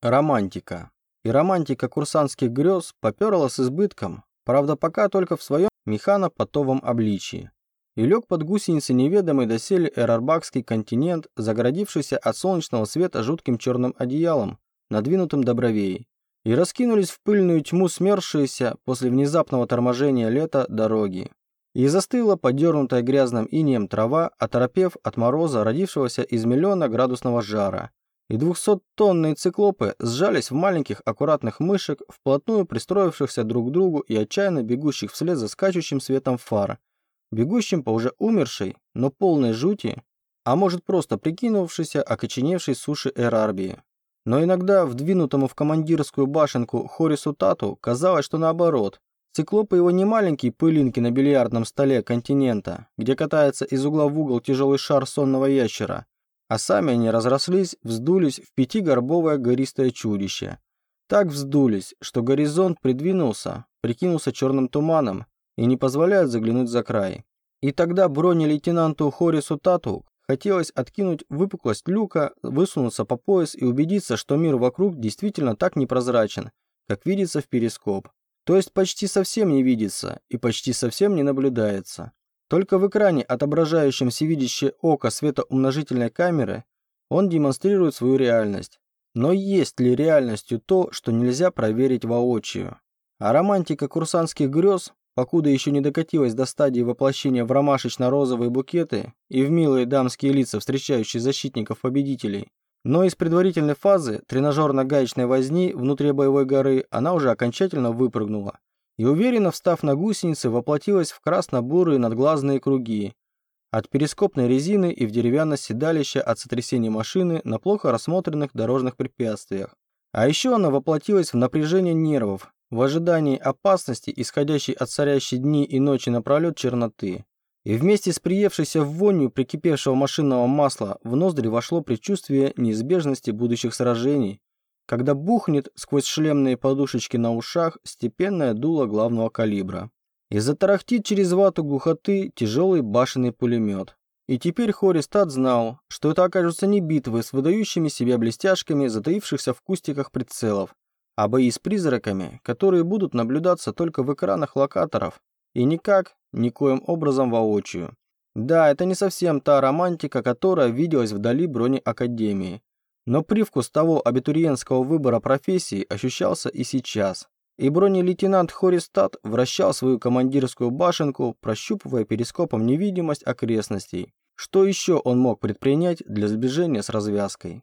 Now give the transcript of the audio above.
Романтика. И романтика курсантских грез поперла с избытком, правда пока только в своем механопотовом обличии. И лег под гусеницы неведомый доселе эрарбакский континент, загородившийся от солнечного света жутким черным одеялом, надвинутым до бровей. И раскинулись в пыльную тьму смерзшиеся после внезапного торможения лета дороги. И застыла подернутая грязным инеем трава, оторопев от мороза, родившегося из миллиона градусного жара и двухсоттонные циклопы сжались в маленьких аккуратных мышек, вплотную пристроившихся друг к другу и отчаянно бегущих вслед за скачущим светом фар, бегущим по уже умершей, но полной жути, а может просто прикинувшейся окоченевшей суши Эрарбии. Но иногда вдвинутому в командирскую башенку Хорису Тату казалось, что наоборот. Циклопы его не маленькие пылинки на бильярдном столе континента, где катается из угла в угол тяжелый шар сонного ящера, а сами они разрослись, вздулись в пятигорбовое гористое чудище. Так вздулись, что горизонт придвинулся, прикинулся черным туманом и не позволяет заглянуть за край. И тогда бронелейтенанту Хорису Тату хотелось откинуть выпуклость люка, высунуться по пояс и убедиться, что мир вокруг действительно так непрозрачен, как видится в перископ. То есть почти совсем не видится и почти совсем не наблюдается. Только в экране, отображающем всевидящее око светоумножительной камеры, он демонстрирует свою реальность. Но есть ли реальностью то, что нельзя проверить воочию? А романтика курсантских грез, покуда еще не докатилась до стадии воплощения в ромашечно-розовые букеты и в милые дамские лица, встречающие защитников-победителей, но из предварительной фазы тренажерно-гаечной возни внутри боевой горы она уже окончательно выпрыгнула и уверенно встав на гусеницы, воплотилась в красно-бурые надглазные круги. От перископной резины и в деревянное седалище от сотрясения машины на плохо рассмотренных дорожных препятствиях. А еще она воплотилась в напряжение нервов, в ожидании опасности, исходящей от царящей дни и ночи напролет черноты. И вместе с приевшейся в вонью прикипевшего машинного масла в ноздри вошло предчувствие неизбежности будущих сражений, когда бухнет сквозь шлемные подушечки на ушах степенное дуло главного калибра. И затарахтит через вату глухоты тяжелый башенный пулемет. И теперь Хористат знал, что это окажутся не битвы с выдающими себя блестяшками, затаившихся в кустиках прицелов, а бои с призраками, которые будут наблюдаться только в экранах локаторов, и никак, никоим образом воочию. Да, это не совсем та романтика, которая виделась вдали брони Академии, но привкус того абитуриентского выбора профессии ощущался и сейчас. И бронелейтенант Хористат вращал свою командирскую башенку, прощупывая перископом невидимость окрестностей. Что еще он мог предпринять для сближения с развязкой?